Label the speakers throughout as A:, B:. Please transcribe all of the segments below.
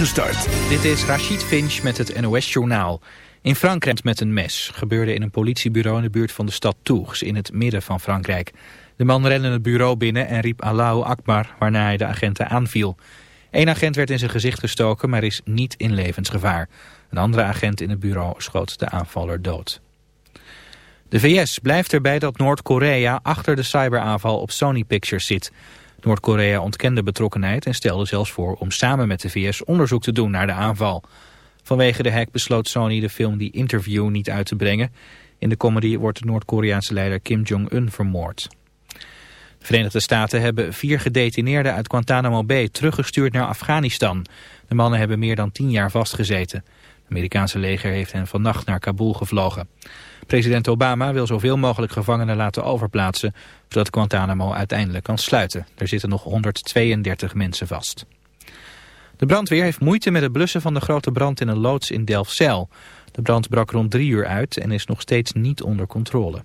A: Dit is Rachid Finch met het NOS-journaal. In Frankrijk met een mes gebeurde in een politiebureau in de buurt van de stad Tours in het midden van Frankrijk. De man rende het bureau binnen en riep Allahu Akbar, waarna hij de agenten aanviel. Eén agent werd in zijn gezicht gestoken, maar is niet in levensgevaar. Een andere agent in het bureau schoot de aanvaller dood. De VS blijft erbij dat Noord-Korea achter de cyberaanval op Sony Pictures zit. Noord-Korea ontkende betrokkenheid en stelde zelfs voor om samen met de VS onderzoek te doen naar de aanval. Vanwege de hack besloot Sony de film The Interview niet uit te brengen. In de comedy wordt de Noord-Koreaanse leider Kim Jong-un vermoord. De Verenigde Staten hebben vier gedetineerden uit Guantanamo Bay teruggestuurd naar Afghanistan. De mannen hebben meer dan tien jaar vastgezeten. Amerikaanse leger heeft hen vannacht naar Kabul gevlogen. President Obama wil zoveel mogelijk gevangenen laten overplaatsen, zodat Guantanamo uiteindelijk kan sluiten. Er zitten nog 132 mensen vast. De brandweer heeft moeite met het blussen van de grote brand in een loods in Delfzijl. De brand brak rond drie uur uit en is nog steeds niet onder controle.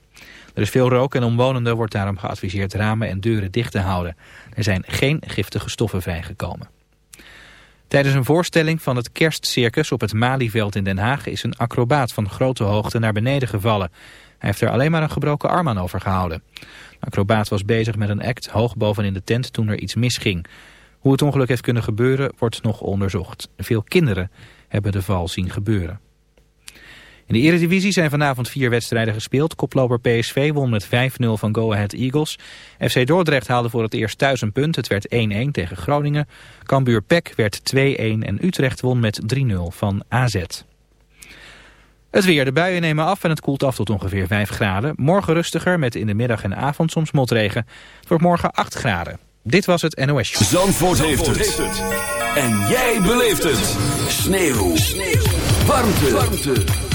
A: Er is veel rook en omwonenden wordt daarom geadviseerd ramen en deuren dicht te houden. Er zijn geen giftige stoffen vrijgekomen. Tijdens een voorstelling van het kerstcircus op het Malieveld in Den Haag is een acrobaat van grote hoogte naar beneden gevallen. Hij heeft er alleen maar een gebroken arm aan overgehouden. De acrobaat was bezig met een act hoog bovenin de tent toen er iets misging. Hoe het ongeluk heeft kunnen gebeuren wordt nog onderzocht. Veel kinderen hebben de val zien gebeuren. In de Eredivisie zijn vanavond vier wedstrijden gespeeld. Koploper PSV won met 5-0 van Go Ahead Eagles. FC Dordrecht haalde voor het eerst thuis een punt. Het werd 1-1 tegen Groningen. Cambuur Pek werd 2-1 en Utrecht won met 3-0 van AZ. Het weer. De buien nemen af en het koelt af tot ongeveer 5 graden. Morgen rustiger met in de middag en avond soms motregen. Het wordt morgen 8 graden. Dit was het NOS Show.
B: Zandvoort, Zandvoort heeft, het. En jij beleeft het. Sneeuw. Sneeuw. Warmte. Warmte.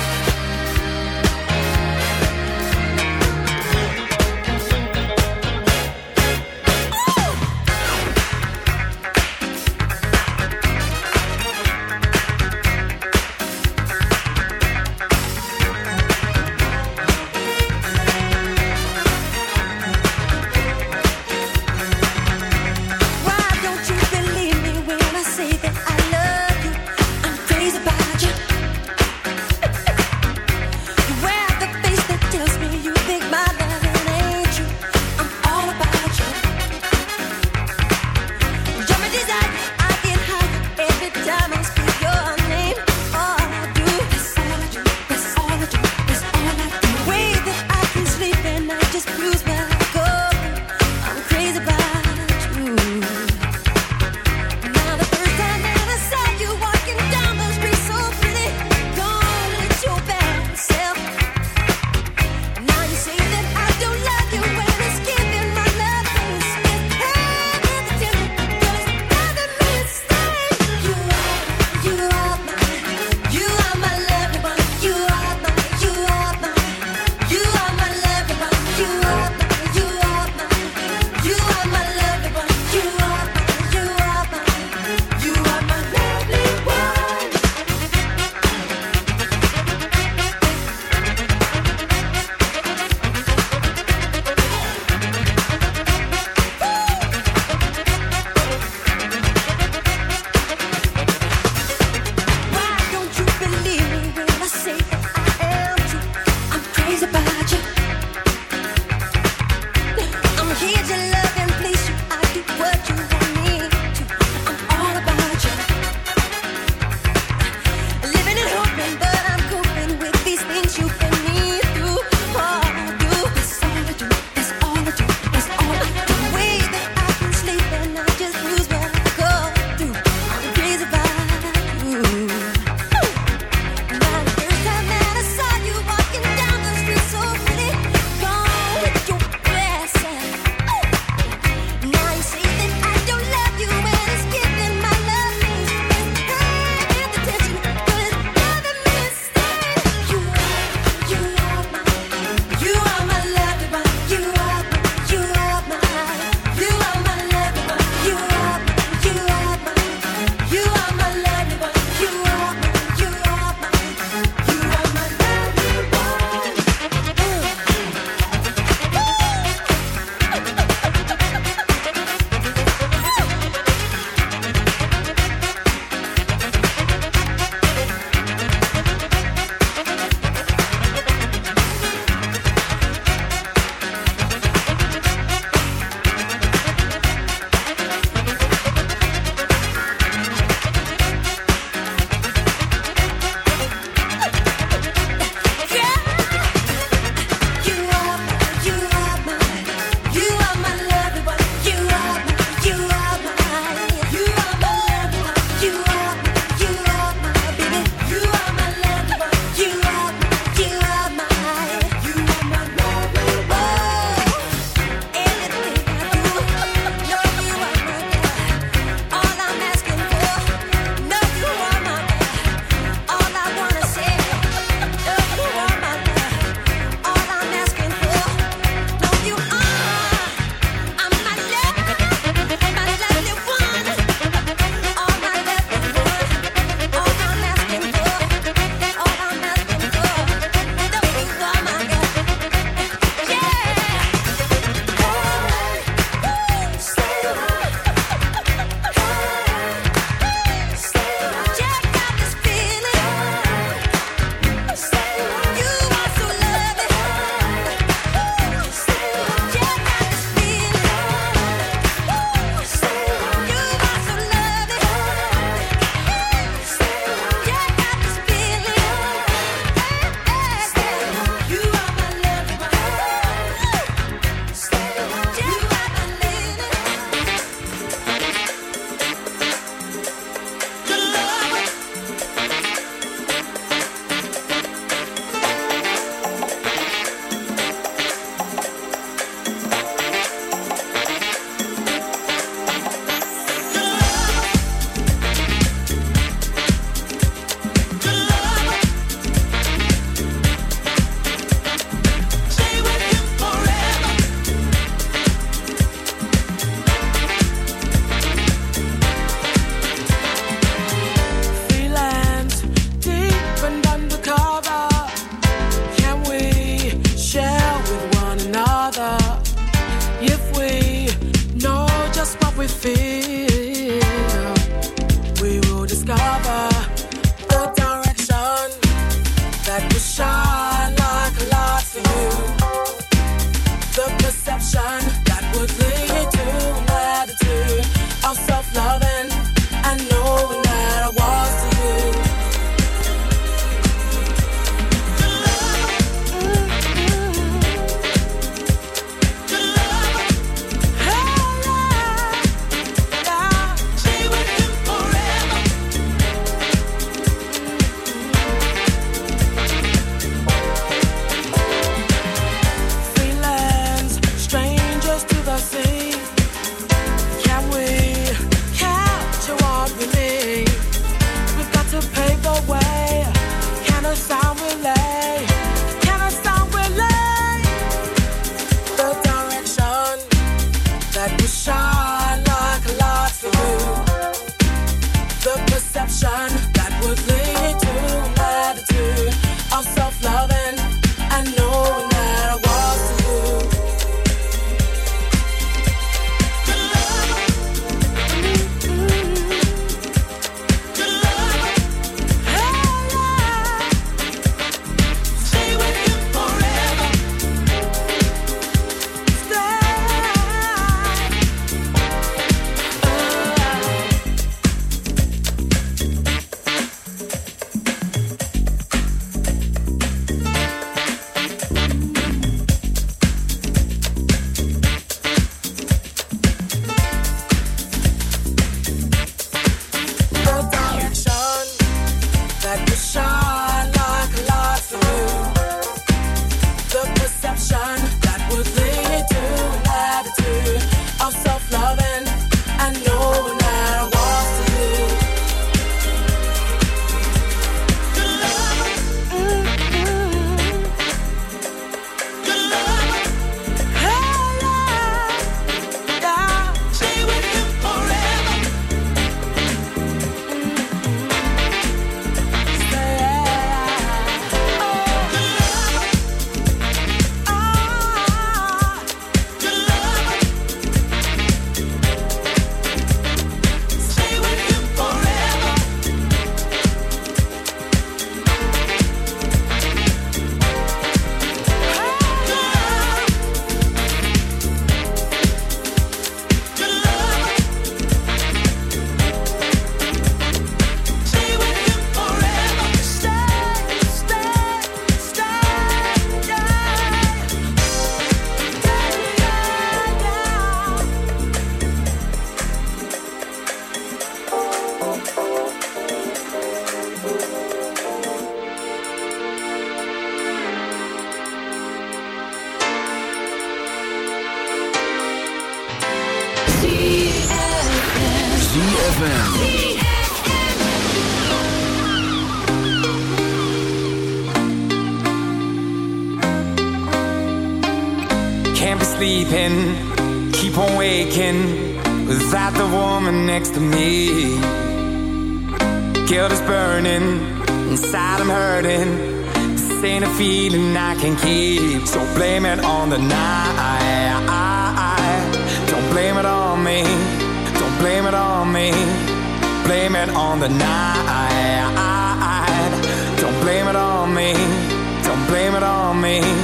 C: Blame it on me,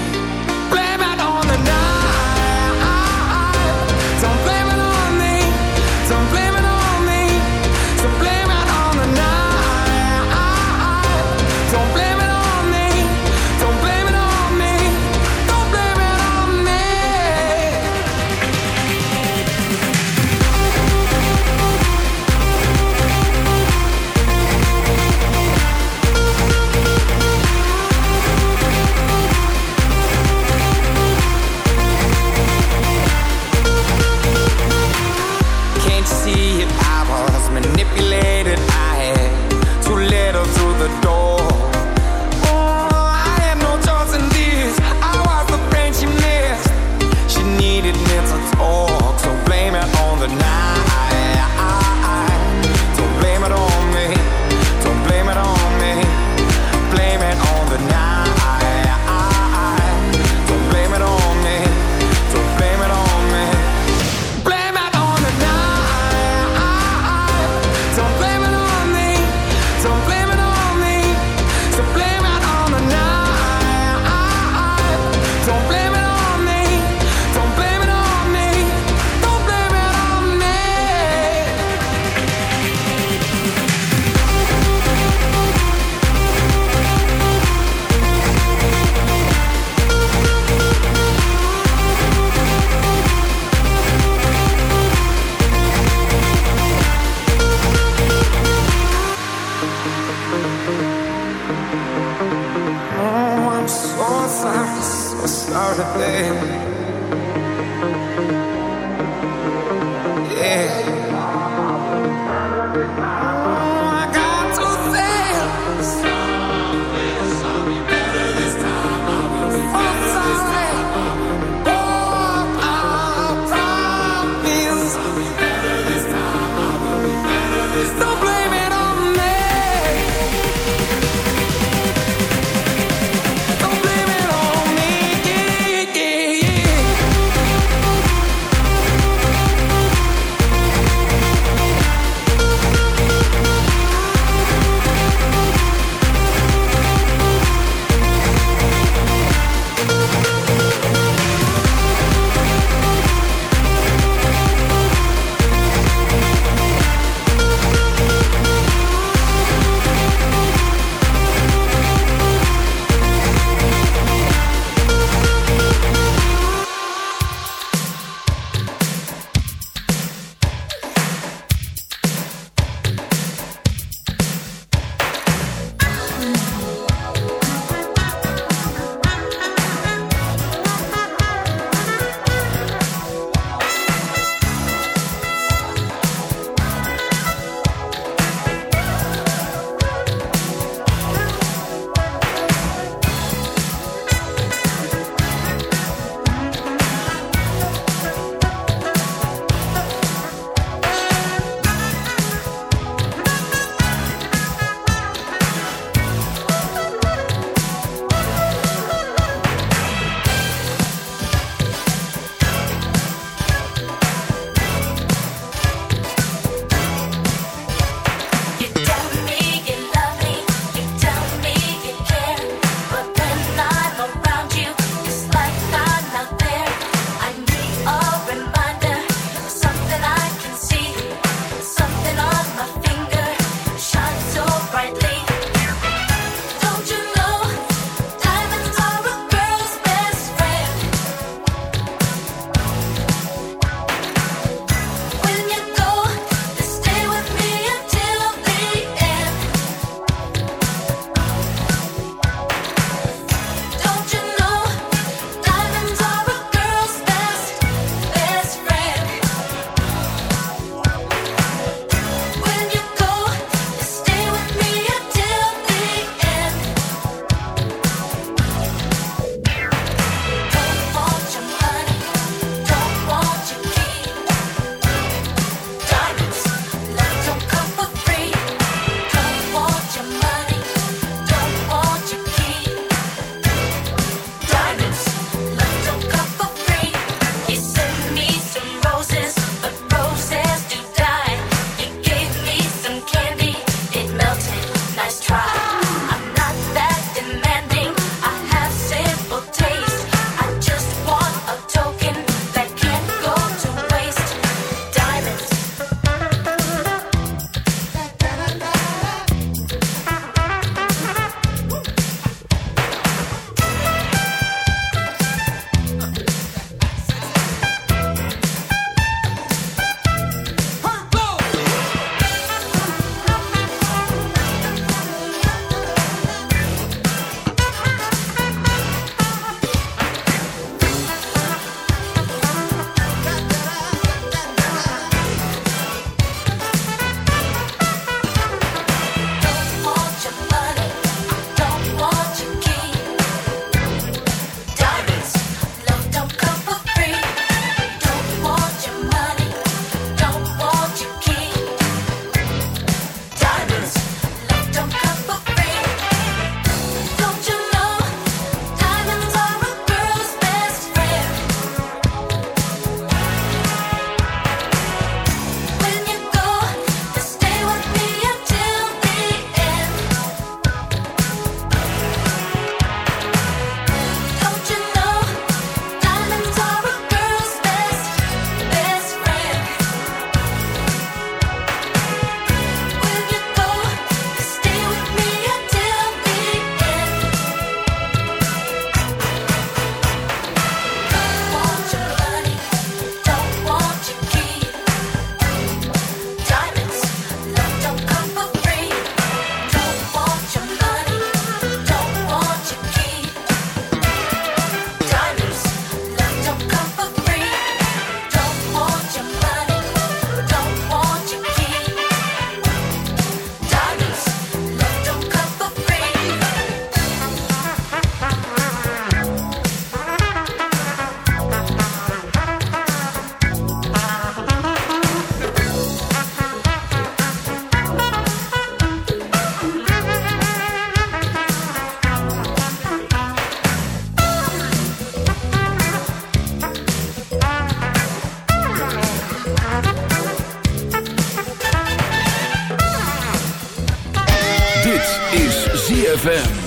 B: ZFM.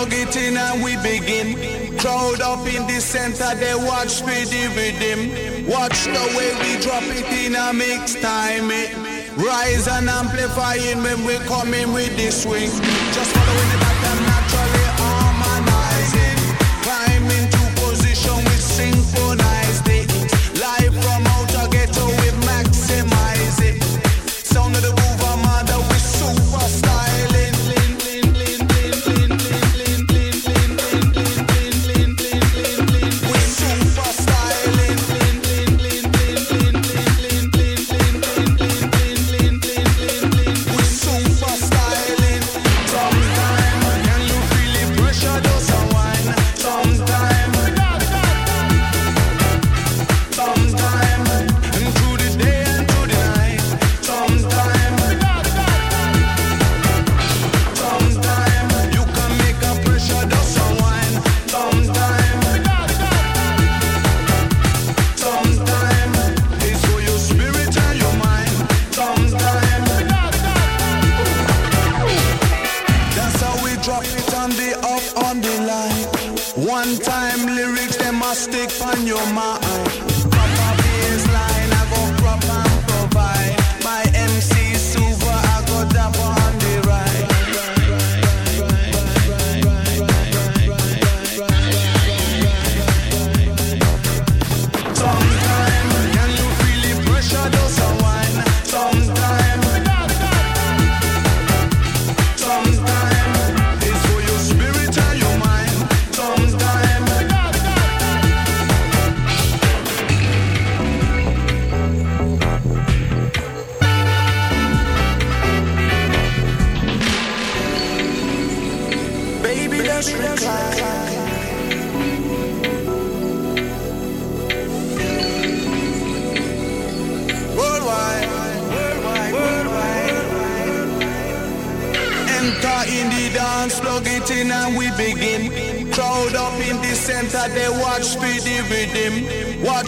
D: plug it in and we begin. Crowd up in the center, they watch me him. Watch the way we drop it in a mix time. It rise and amplifying when we come in with the swing. Just following the back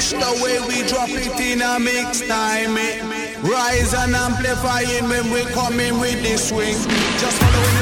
D: Watch the way we drop it in a mix time. It. Rise and amplify it when we come in with this swing. Just
E: follow.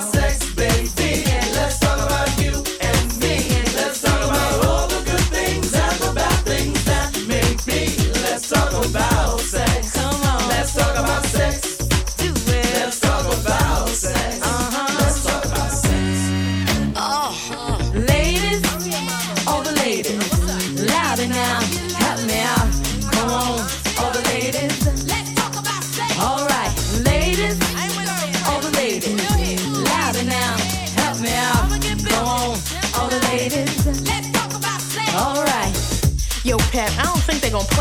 F: Sex,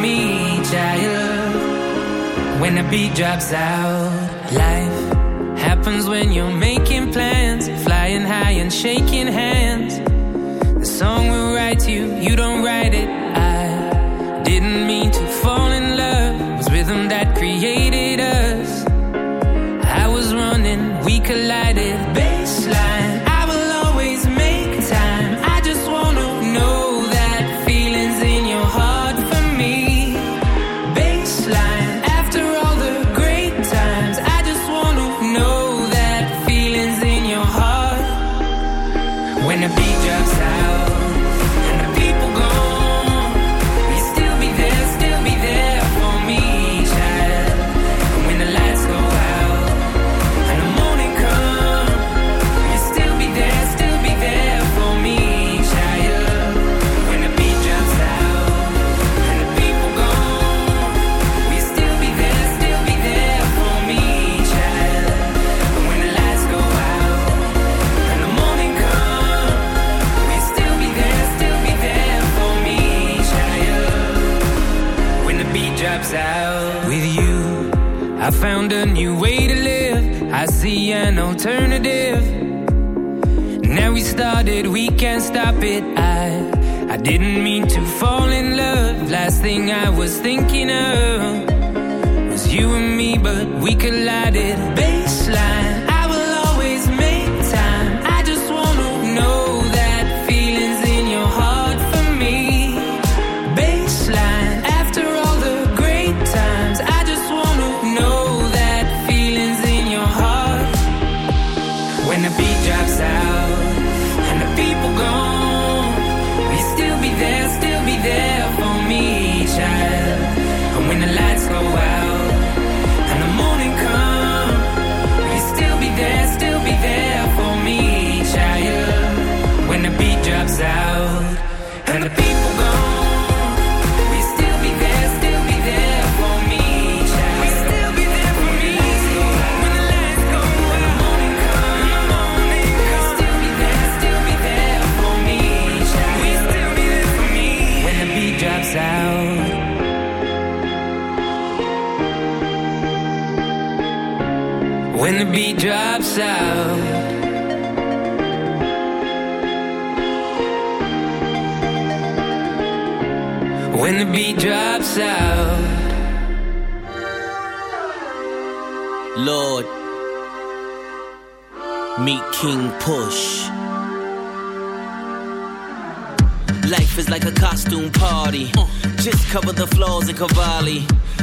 G: Me, child? When the beat drops out, life happens when you're making plans, flying high and shaking hands. The song will write you, you don't write it. Didn't mean to fall in love. Last thing I was thinking of was you and me, but we collided. Baseline, I will always make time. I just wanna know that feelings in your heart for me. Baseline, after all the great times, I just wanna know that feelings in your heart. When the beat drops out and the people gone, there, still be there for me, child? And when the lights go out the beat drops out. When the beat drops out.
H: Lord, meet King Push. Life is like a costume party. Uh. Just cover the flaws in Cavalli.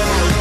I: of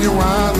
J: Never in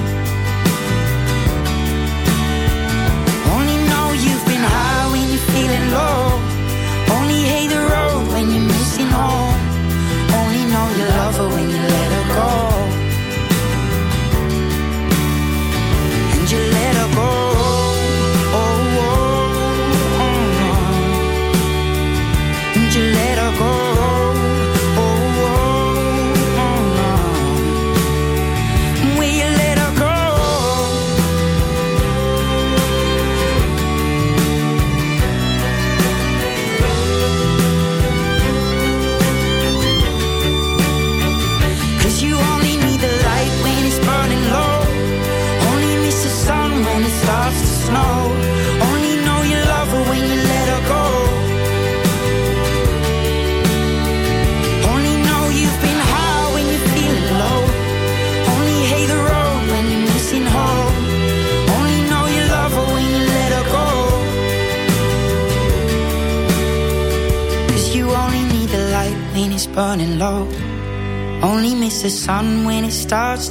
K: Hate the starts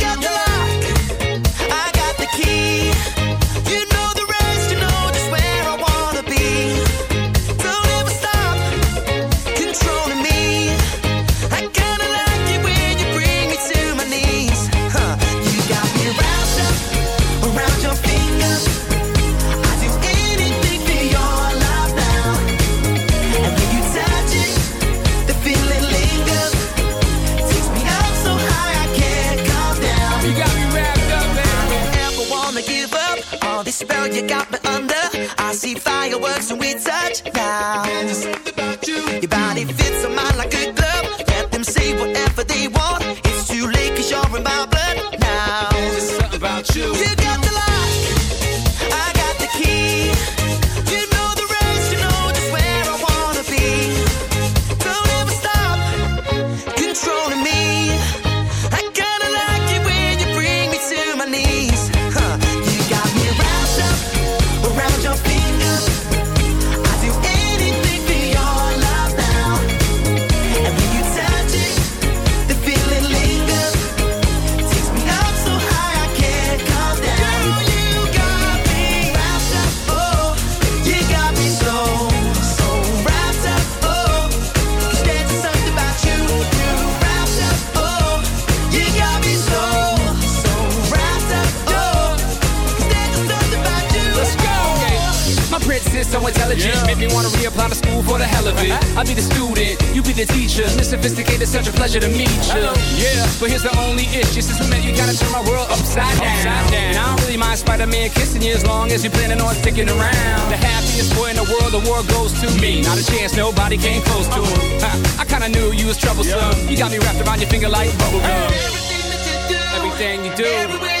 L: If it's
M: a long as you're planning on sticking around. The happiest boy in the world, the world goes to me. Not a chance, nobody came close to him. I kinda knew you was troublesome. You got me wrapped around your finger like bubblegum.
L: Everything that you do.
M: Everything you do.